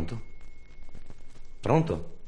Pronto? Pronto?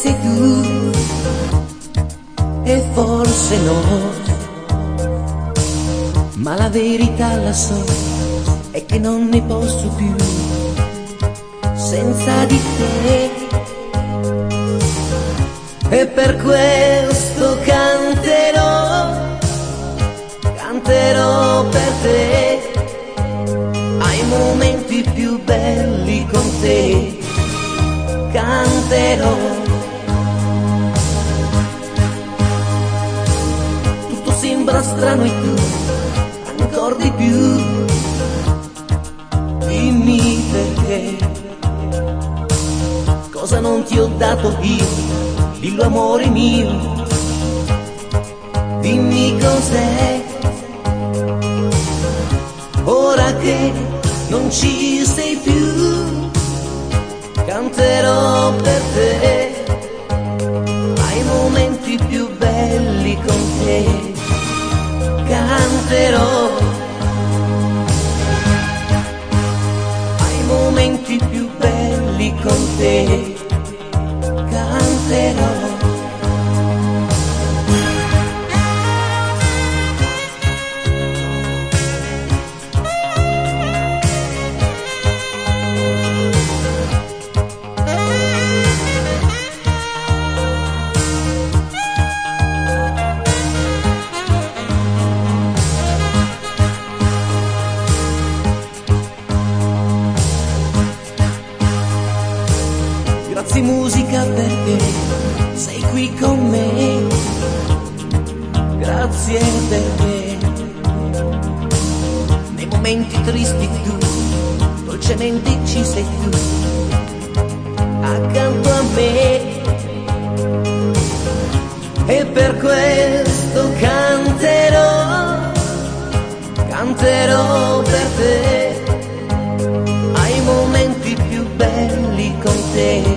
Sei tu e forse no. Ma la verità la so, è che non ne posso più senza di te. E per questo canterò, canterò per te ai momenti più belli con te canterò sembra strano e tu ancora di più. Dimmi perché. Cosa non ti ho dato io dillo amore mio. Dimmi cos'è. Ora che non ci sei più, canterò per te. Ai momenti più belli con te, canterò ai momenti più belli con te, canterò. Me. E per questo canterò, canterò per te ai momenti più belli con te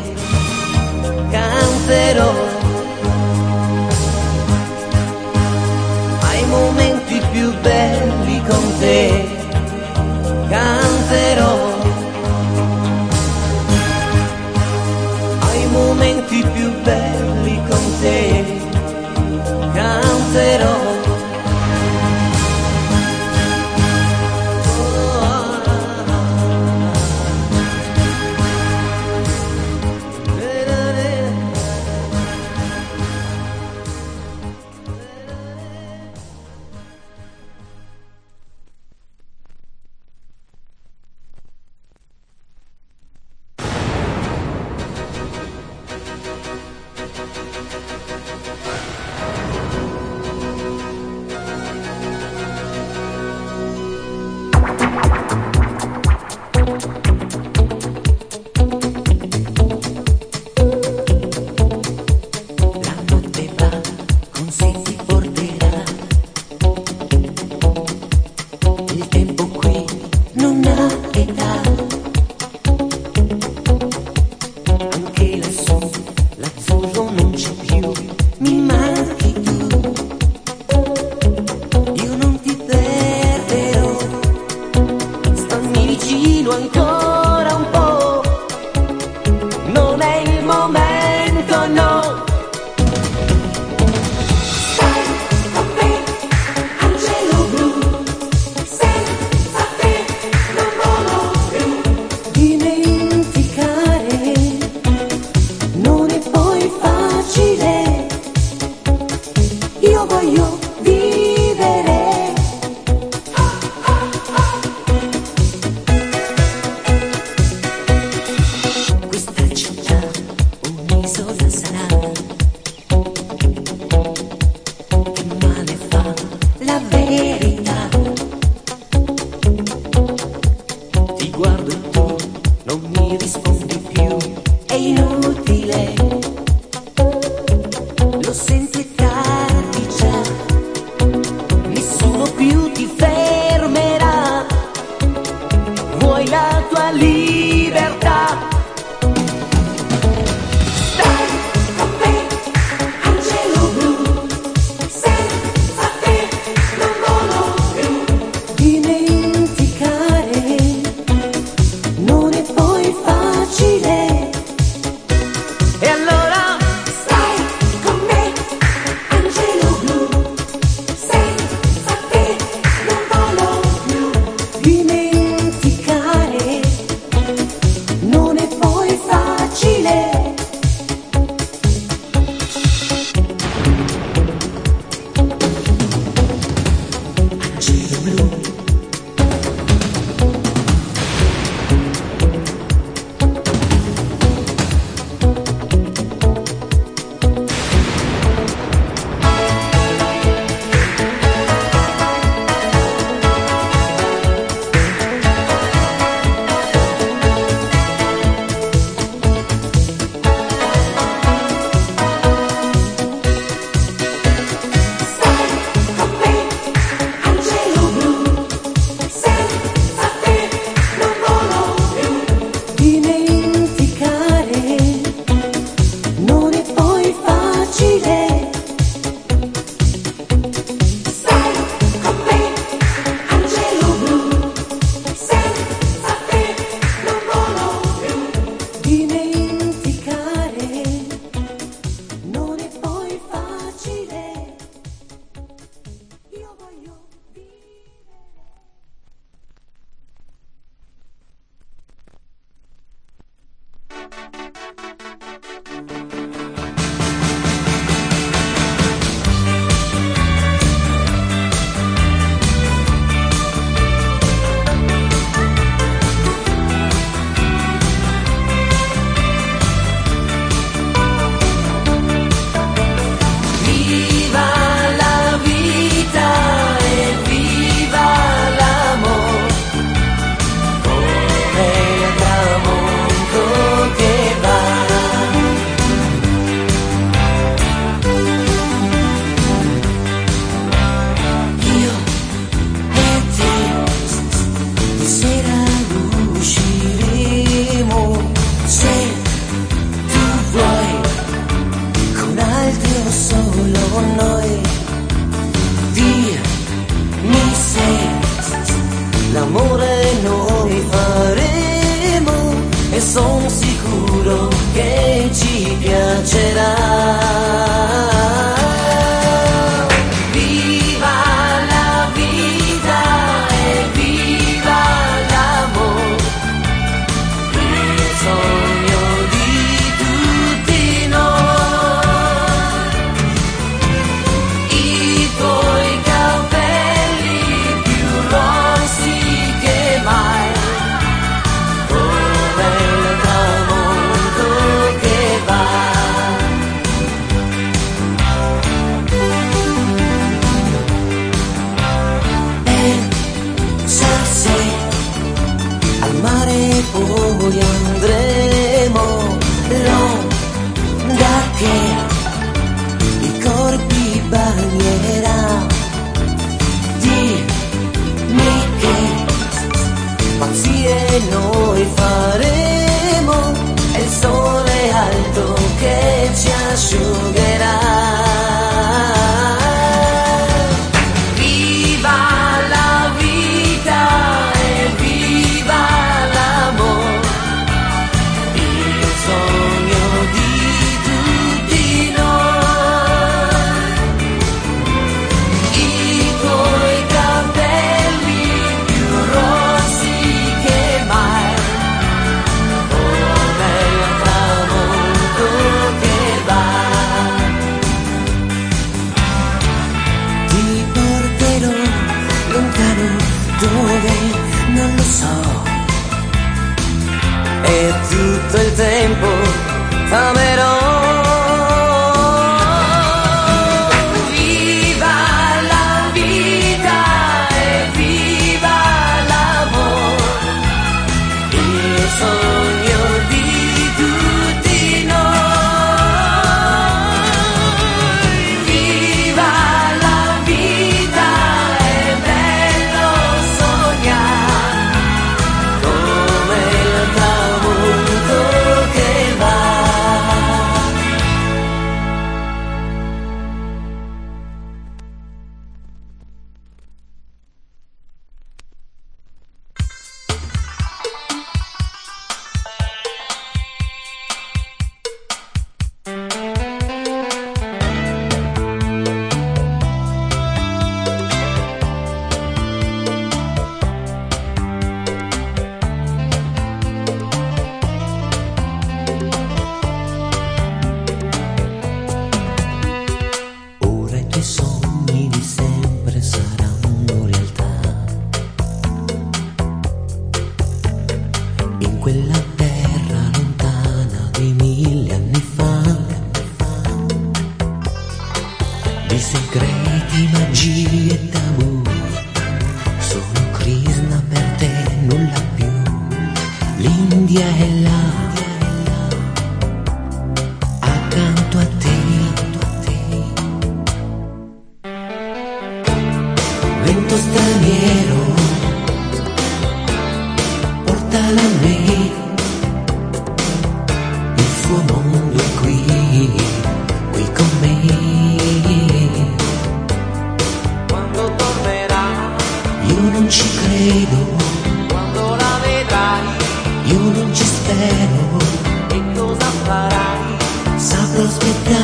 e tutto il tempo amerò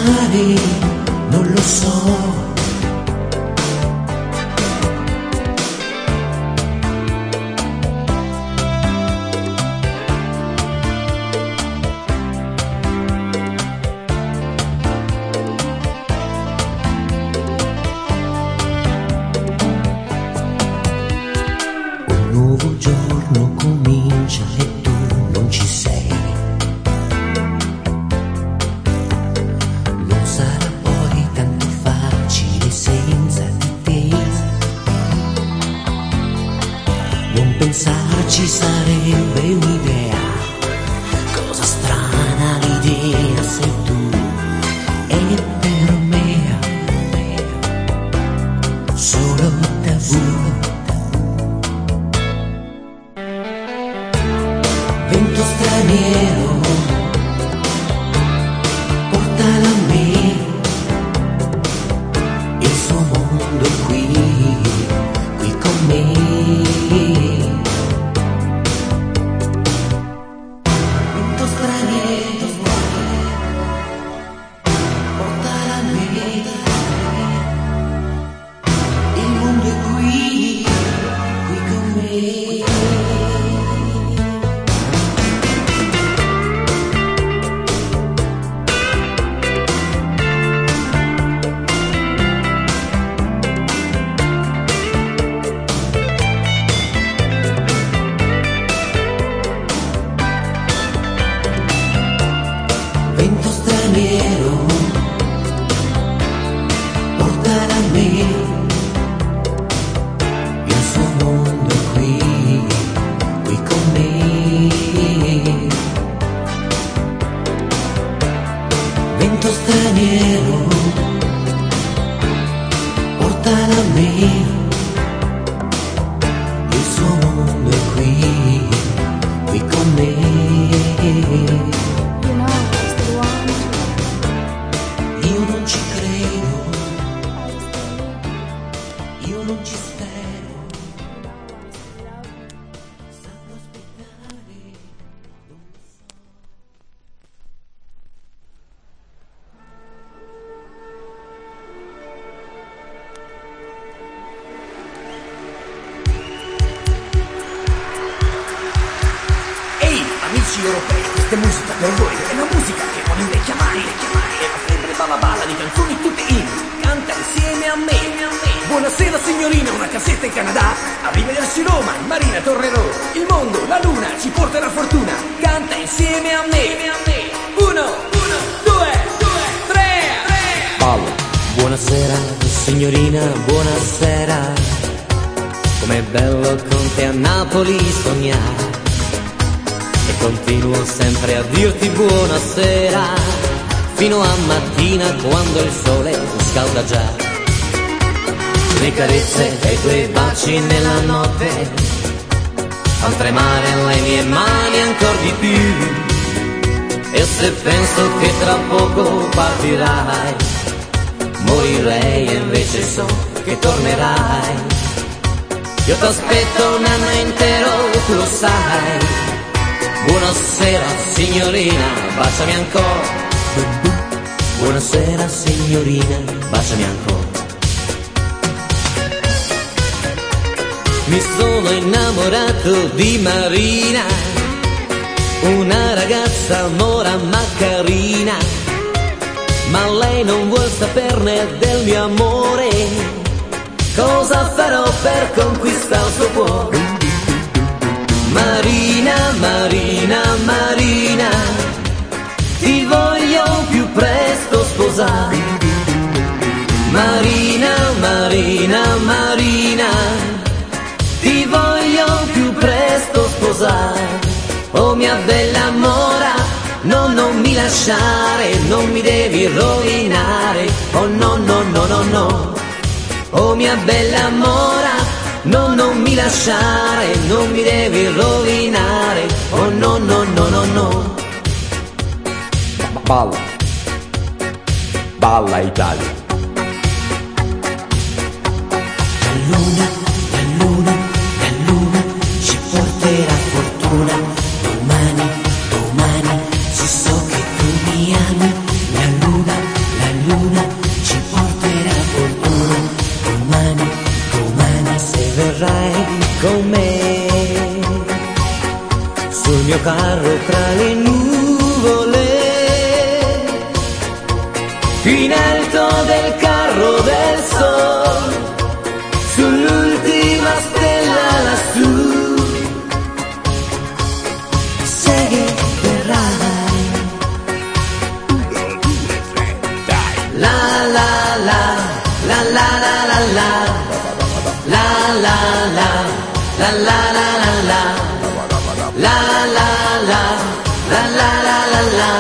money pra mim. Europei, questa è musica per voi, è la musica che non invecchia mai, è la febbre balla balla di canzoni tutte in, canta insieme a me, Buonasera signorina, una casetta in Canada, arrivederci Roma, in marina tornerò, il mondo, la luna, ci porterà fortuna, canta insieme a me, uno, uno, due, due, tre, tre. Ballo. Buonasera, signorina, buonasera. Com'è bello con te a Napoli sognare. E continuo sempre a dirti buonasera. Fino a mattina quando il sole scalda già. Le carezze e i tuoi baci nella notte. Fan tremare le mie mani ancora di più. E se penso che tra poco partirai, morirei e invece so che tornerai. Io t'aspetto un anno intero, tu lo sai. Buonasera signorina, baciami ancora. Buonasera signorina, baciami ancora. Mi sono innamorato di Marina, una ragazza mora ma carina, ma lei non vuol saperne del mio amore. Cosa farò per conquistare il suo cuore? Marina, Marina, Marina, ti voglio più presto sposare. Marina, Marina, Marina, ti voglio più presto sposare. Oh mia bella mora, no, non mi lasciare, non mi devi rovinare, oh no, no, no, no, no. Oh mia bella mora, no, non mi lasciare, non mi devi rovinare, oh no, no, no, no, no. Balla. Balla Italia. La luna, la luna, la luna ci porterà fortuna. Verrai con me. Sul mio carro tra le nuvole. In alto del carro del sol la la la la la, la la la, la la la la la,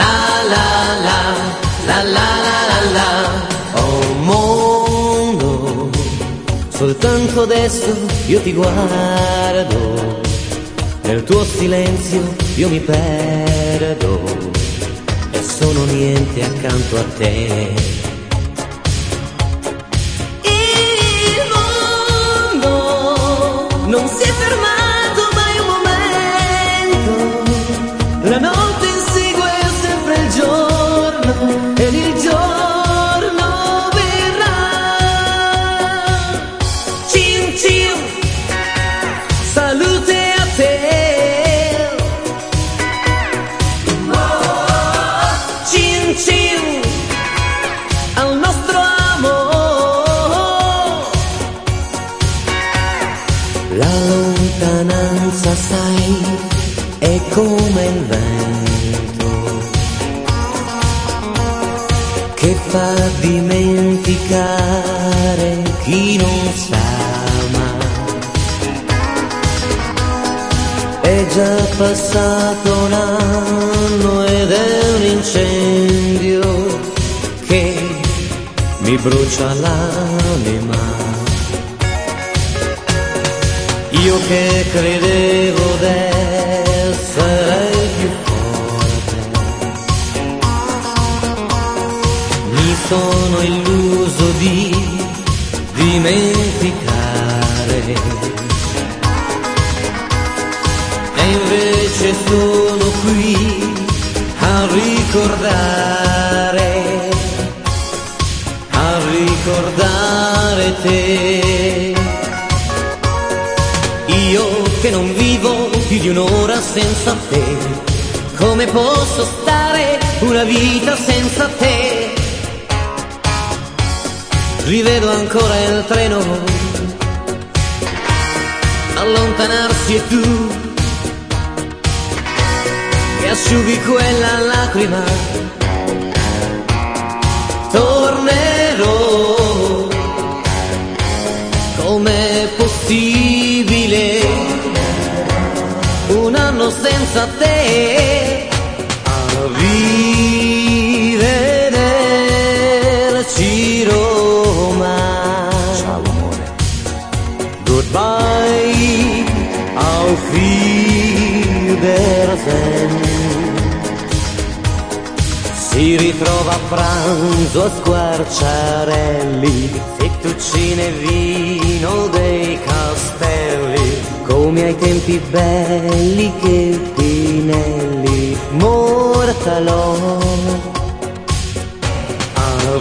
la la la, la la la la. Oh mondo, soltanto adesso io ti guardo, nel tuo silenzio io mi perdo. E sono niente accanto a te. Fa dimenticare chi non sa mai. È già passato un anno ed è un incendio che mi brucia l'anima. Io che credevo d'essere sono illuso di dimenticare. E invece sono qui a ricordare, a ricordare te. Io che non vivo più di un'ora senza te, come posso stare una vita senza te? Rivedo ancora il treno. Allontanarsi e tu che asciughi quella lacrima. Tornerò, com'è possibile. Un anno senza te Wiedersehen. Si ritrova a pranzo a squarciarelli, fettuccine e vino dei castelli, come ai tempi belli che Pinelli mortalò. A